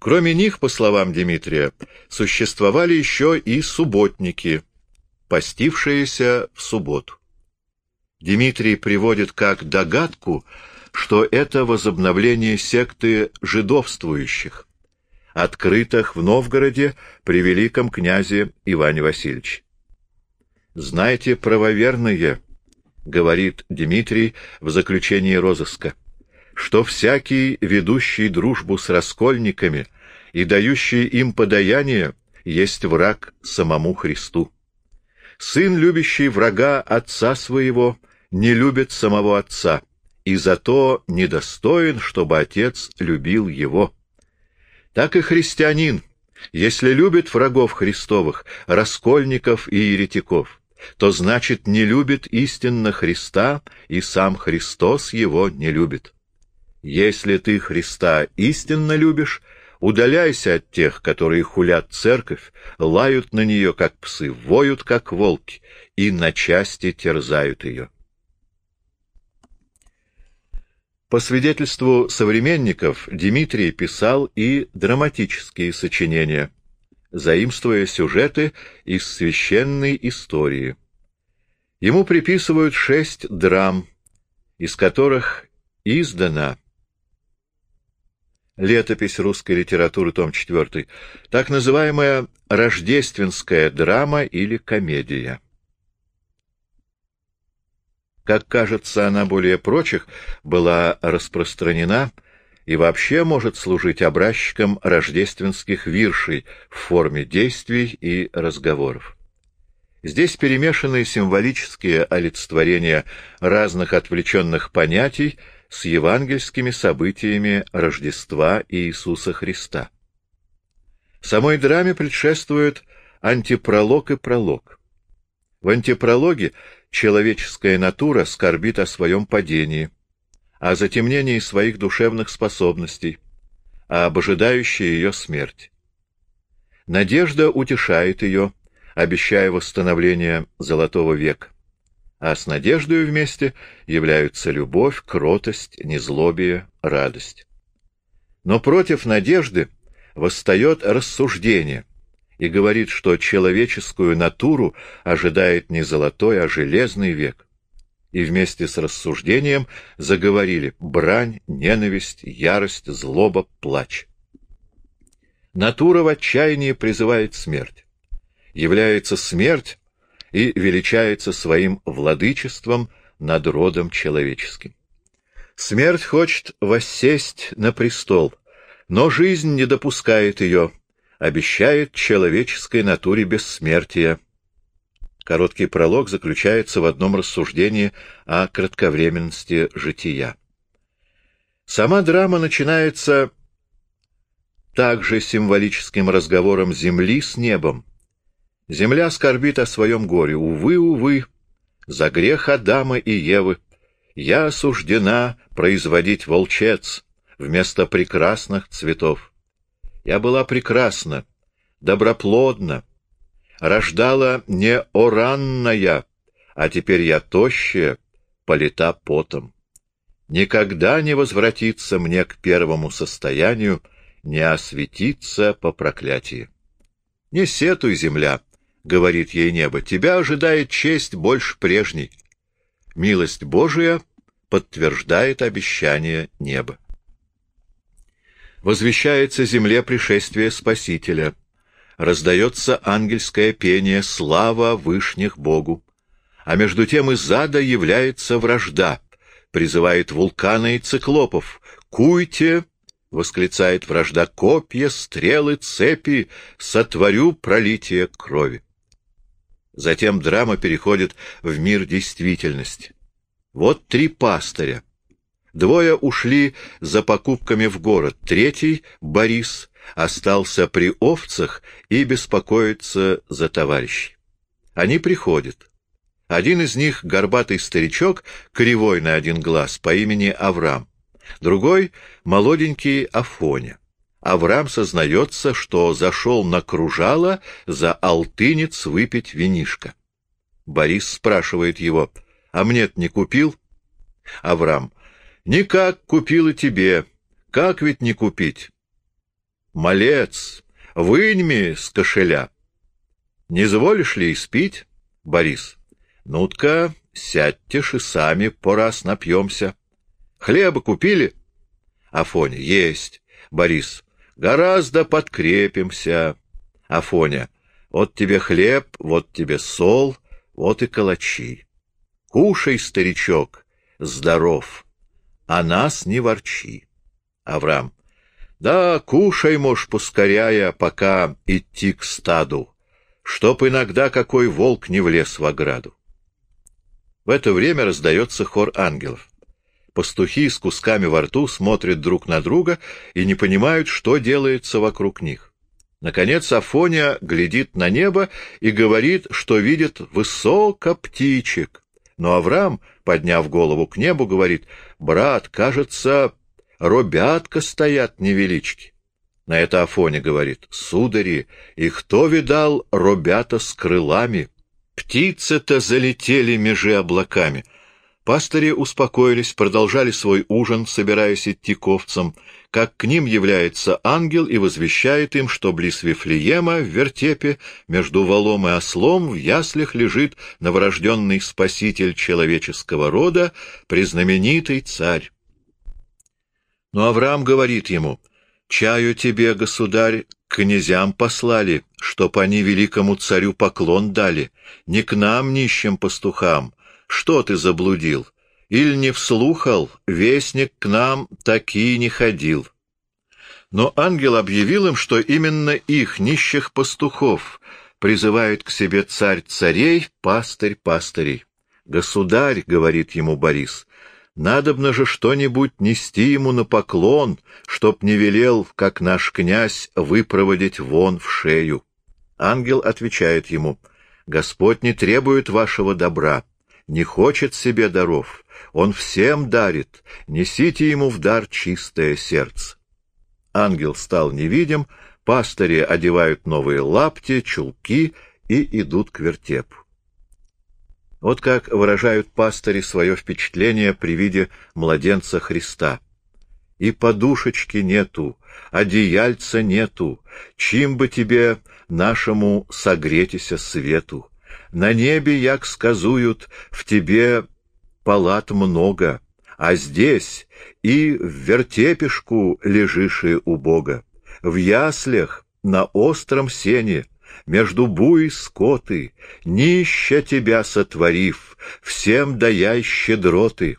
Кроме них, по словам Дмитрия, существовали еще и субботники, постившиеся в субботу. Дмитрий приводит как догадку, что это возобновление секты жидовствующих, открытых в Новгороде при великом князе Иване Васильевиче. «Знайте, правоверные», — говорит Дмитрий в заключении розыска, что всякий, ведущий дружбу с раскольниками и дающий им подаяние, есть враг самому Христу. Сын, любящий врага отца своего, не любит самого отца, и зато недостоин, чтобы отец любил его. Так и христианин, если любит врагов Христовых, раскольников и еретиков, то значит не любит истинно Христа, и сам Христос его не любит. Если ты Христа истинно любишь, удаляйся от тех, которые хулят церковь, лают на нее, как псы, воют, как волки, и на части терзают ее. По свидетельству современников, Дмитрий писал и драматические сочинения, заимствуя сюжеты из священной истории. Ему приписывают шесть драм, из которых издана Летопись русской литературы, том 4. Так называемая рождественская драма или комедия. Как кажется, она более прочих была распространена и вообще может служить образчиком рождественских виршей в форме действий и разговоров. Здесь перемешаны символические олицетворения разных отвлеченных понятий, с евангельскими событиями Рождества Иисуса Христа. Самой драме предшествует антипролог и пролог. В антипрологе человеческая натура скорбит о своем падении, о затемнении своих душевных способностей, об ожидающей ее смерти. Надежда утешает ее, обещая восстановление Золотого века а с надеждой вместе являются любовь, кротость, незлобие, радость. Но против надежды восстает рассуждение и говорит, что человеческую натуру ожидает не золотой, а железный век. И вместе с рассуждением заговорили брань, ненависть, ярость, злоба, плач. Натура в отчаянии призывает смерть. Является смерть и величается своим владычеством над родом человеческим. Смерть хочет воссесть на престол, но жизнь не допускает ее, обещает человеческой натуре бессмертия. Короткий пролог заключается в одном рассуждении о кратковременности жития. Сама драма начинается также символическим разговором земли с небом, Земля скорбит о своем горе. Увы, увы, за грех Адама и Евы я осуждена производить волчец вместо прекрасных цветов. Я была прекрасна, доброплодна, рождала не оранная, а теперь я тощая, полита потом. Никогда не возвратиться мне к первому состоянию, не осветиться по проклятии. Не сетуй, земля, — говорит ей небо, — тебя ожидает честь больше прежней. Милость Божия подтверждает обещание неба. Возвещается земле пришествие Спасителя. Раздается ангельское пение «Слава Вышних Богу». А между тем из ада является вражда, призывает вулканы и циклопов. «Куйте!» — восклицает вражда — копья, стрелы, цепи, сотворю пролитие крови. Затем драма переходит в мир действительности. Вот три пастыря. Двое ушли за покупками в город, третий, Борис, остался при овцах и беспокоится за товарищей. Они приходят. Один из них — горбатый старичок, кривой на один глаз, по имени Авраам. Другой — молоденький Афоня. Авраам сознается, что зашел на кружало за алтынец выпить винишко. Борис спрашивает его, а мне не купил? Авраам, никак купил и тебе, как ведь не купить? Малец, выньми с кошеля. Не зволишь ли испить, Борис? Ну-ка, сядьте и сами по раз напьемся. Хлеба купили? Афоня, есть. Борис, гораздо подкрепимся. Афоня, вот тебе хлеб, вот тебе сол, вот и калачи. Кушай, старичок, здоров, а нас не ворчи. Авраам, да, кушай, мож, поскоряя, пока идти к стаду, чтоб иногда какой волк не влез в ограду. В это время раздается хор ангелов. Пастухи с кусками во рту смотрят друг на друга и не понимают, что делается вокруг них. Наконец Афоня глядит на небо и говорит, что видит высоко птичек. Но Авраам, подняв голову к небу, говорит, «Брат, кажется, робятка стоят невелички». На это Афоня говорит, «Судари, и кто видал робята с крылами? Птицы-то залетели межи облаками». Пастыри успокоились, продолжали свой ужин, собираясь идти к овцам, как к ним является ангел и возвещает им, что близ Вифлеема, в вертепе, между валом и ослом, в яслях лежит новорожденный спаситель человеческого рода, признаменитый царь. Но Авраам говорит ему, «Чаю тебе, государь, к князям послали, чтоб они великому царю поклон дали, не к нам, нищим пастухам, что ты заблудил? Иль не вслухал, вестник к нам таки не ходил. Но ангел объявил им, что именно их, нищих пастухов, призывает к себе царь царей, пастырь пастырей. «Государь», — говорит ему Борис, — «надобно же что-нибудь нести ему на поклон, чтоб не велел, как наш князь, выпроводить вон в шею». Ангел отвечает ему, «Господь не требует вашего добра, не хочет себе даров, он всем дарит, несите ему в дар чистое сердце. Ангел стал невидим, пастыри одевают новые лапти, чулки и идут к вертепу. Вот как выражают пастыри свое впечатление при виде младенца Христа. И подушечки нету, одеяльца нету, чим бы тебе нашему согретися свету. На небе, як сказуют, в тебе палат много, а здесь и в вертепешку лежишь и у Бога, в яслях, на остром сене, между буй скоты, нища тебя сотворив, всем даяй щедроты.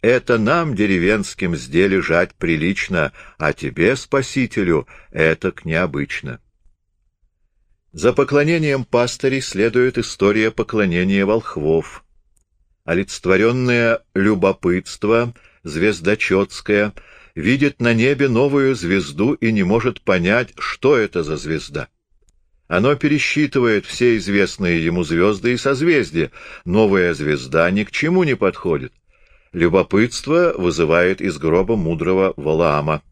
Это нам, деревенским, зде лежать прилично, а тебе, Спасителю, это к необычно. За поклонением пастырей следует история поклонения волхвов. Олицетворенное любопытство, звездочетское, видит на небе новую звезду и не может понять, что это за звезда. Оно пересчитывает все известные ему звезды и созвездия. Новая звезда ни к чему не подходит. Любопытство вызывает из гроба мудрого Валаама.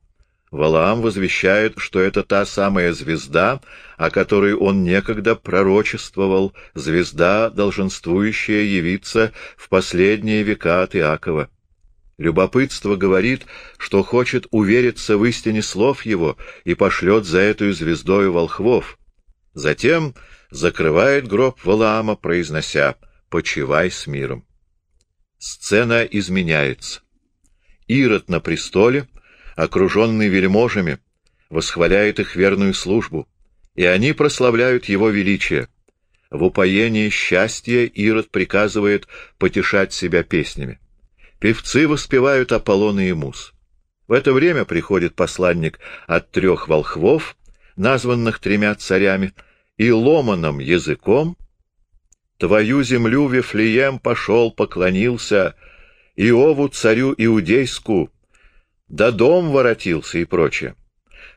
Валаам возвещает, что это та самая звезда, о которой он некогда пророчествовал, звезда, долженствующая явиться в последние века от Иакова. Любопытство говорит, что хочет увериться в истине слов его и пошлет за эту звездою волхвов. Затем закрывает гроб Валаама, произнося «Почивай с миром». Сцена изменяется. Ирод на престоле — окруженный вельможами, восхваляет их верную службу, и они прославляют его величие. В упоении счастья Ирод приказывает потешать себя песнями. Певцы воспевают Аполлон и Мус. В это время приходит посланник от трех волхвов, названных тремя царями, и ломаным языком «Твою землю Вифлеем пошел, поклонился, Иову царю иудейску, да дом воротился и прочее.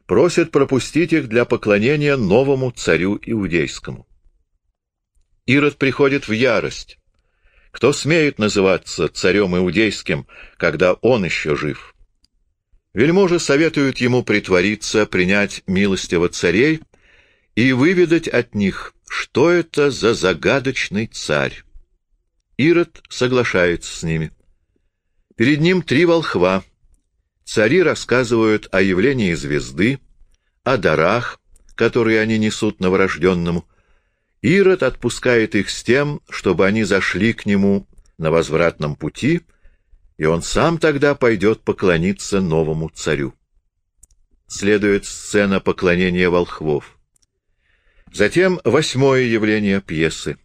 Просят пропустить их для поклонения новому царю иудейскому. Ирод приходит в ярость. Кто смеет называться царем иудейским, когда он еще жив? Вельможи советуют ему притвориться, принять милостиво царей и выведать от них, что это за загадочный царь. Ирод соглашается с ними. Перед ним три волхва — Цари рассказывают о явлении звезды, о дарах, которые они несут новорожденному, Ирод отпускает их с тем, чтобы они зашли к нему на возвратном пути, и он сам тогда пойдет поклониться новому царю. Следует сцена поклонения волхвов. Затем восьмое явление пьесы.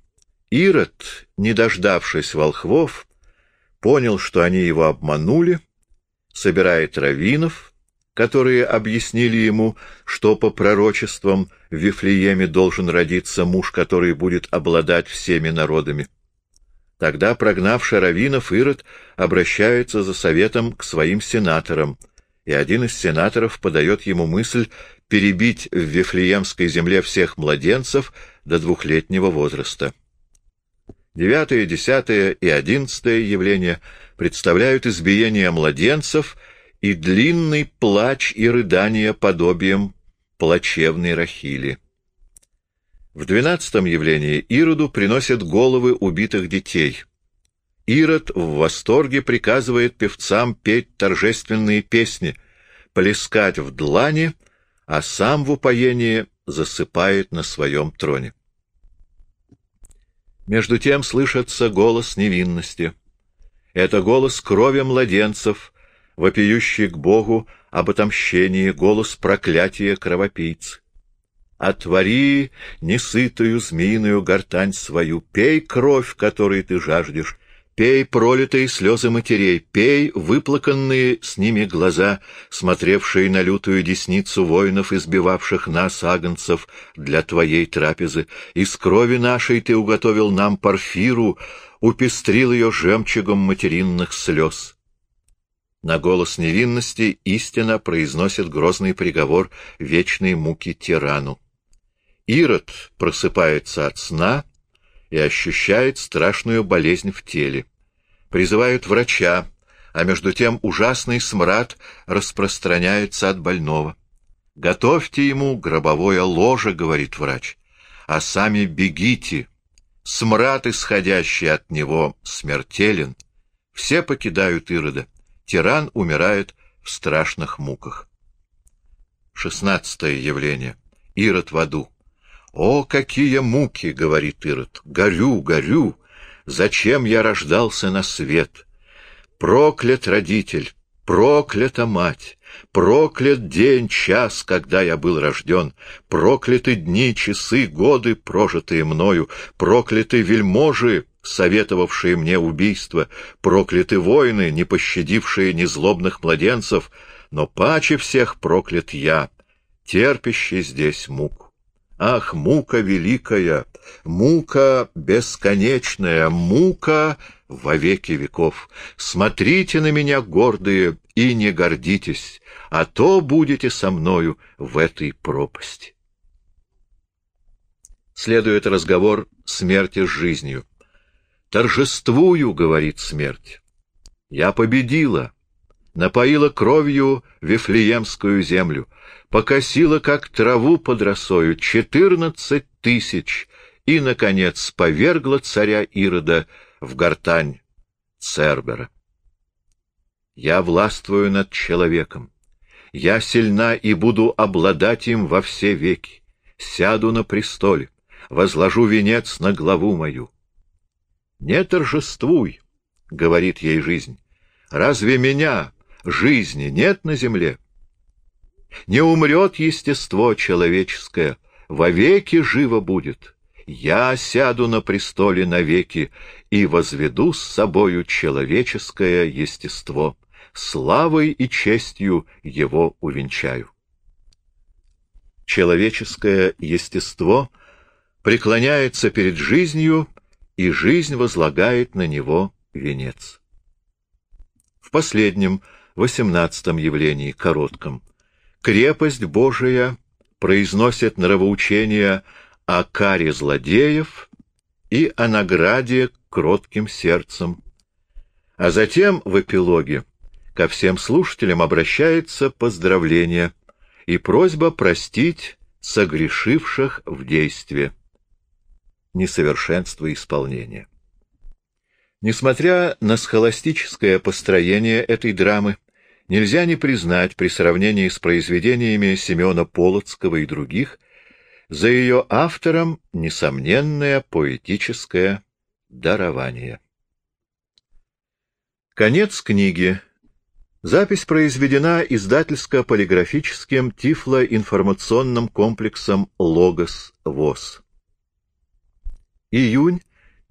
Ирод, не дождавшись волхвов, понял, что они его обманули, собирает раввинов, которые объяснили ему, что по пророчествам в Вифлееме должен родиться муж, который будет обладать всеми народами. Тогда, прогнавший раввинов, Ирод обращается за советом к своим сенаторам, и один из сенаторов подает ему мысль перебить в Вифлеемской земле всех младенцев до двухлетнего возраста. Девятое, десятое и одиннадцатое явления представляют избиение младенцев — и длинный плач и рыдание подобием плачевной Рахили. В двенадцатом явлении Ироду приносят головы убитых детей. Ирод в восторге приказывает певцам петь торжественные песни, плескать в длани, а сам в упоении засыпает на своем троне. Между тем слышится голос невинности. Это голос крови младенцев, вопиющий к Богу об отомщении, голос проклятия кровопийц. Отвори несытую змеиную гортань свою, пей кровь, которой ты жаждешь, пей пролитые слезы матерей, пей выплаканные с ними глаза, смотревшие на лютую десницу воинов, избивавших нас, агнцев, для твоей трапезы. Из крови нашей ты уготовил нам парфиру, упестрил ее жемчугом материнных слез. На голос невинности истина произносит грозный приговор вечной муки тирану. Ирод просыпается от сна и ощущает страшную болезнь в теле. Призывают врача, а между тем ужасный смрад распространяется от больного. «Готовьте ему гробовое ложе», — говорит врач, — «а сами бегите. Смрад, исходящий от него, смертелен. Все покидают Ирода тиран умирает в страшных муках. Шестнадцатое явление. Ирод в аду. «О, какие муки!» — говорит Ирод. «Горю, горю! Зачем я рождался на свет? Проклят родитель, проклята мать, проклят день, час, когда я был рожден, прокляты дни, часы, годы, прожитые мною, прокляты вельможи, советовавшие мне убийство, прокляты воины, не пощадившие незлобных младенцев, но паче всех проклят я, терпящий здесь муку. Ах, мука великая, мука бесконечная, мука во веки веков! Смотрите на меня, гордые, и не гордитесь, а то будете со мною в этой пропасти. Следует разговор смерти с жизнью. «Торжествую», — говорит смерть. «Я победила, напоила кровью Вифлеемскую землю, покосила, как траву под росою, четырнадцать тысяч и, наконец, повергла царя Ирода в гортань Цербера. Я властвую над человеком. Я сильна и буду обладать им во все веки. Сяду на престоле, возложу венец на главу мою. Не торжествуй, — говорит ей жизнь. Разве меня, жизни, нет на земле? Не умрет естество человеческое, вовеки живо будет. Я сяду на престоле навеки и возведу с собою человеческое естество, славой и честью его увенчаю. Человеческое естество преклоняется перед жизнью и жизнь возлагает на него венец. В последнем, восемнадцатом явлении, коротком, крепость Божия произносит нравоучение о каре злодеев и о награде кротким сердцем, а затем в эпилоге ко всем слушателям обращается поздравление и просьба простить согрешивших в действии. Несовершенство исполнения. Несмотря на схоластическое построение этой драмы, нельзя не признать при сравнении с произведениями Семена Полоцкого и других за ее автором несомненное поэтическое дарование. Конец книги. Запись произведена издательско-полиграфическим тифлоинформационным комплексом «Логос ВОЗ». Июнь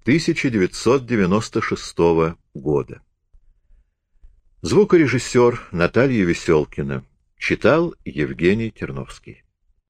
1996 года. Звукорежиссер Наталья Веселкина. Читал Евгений Терновский.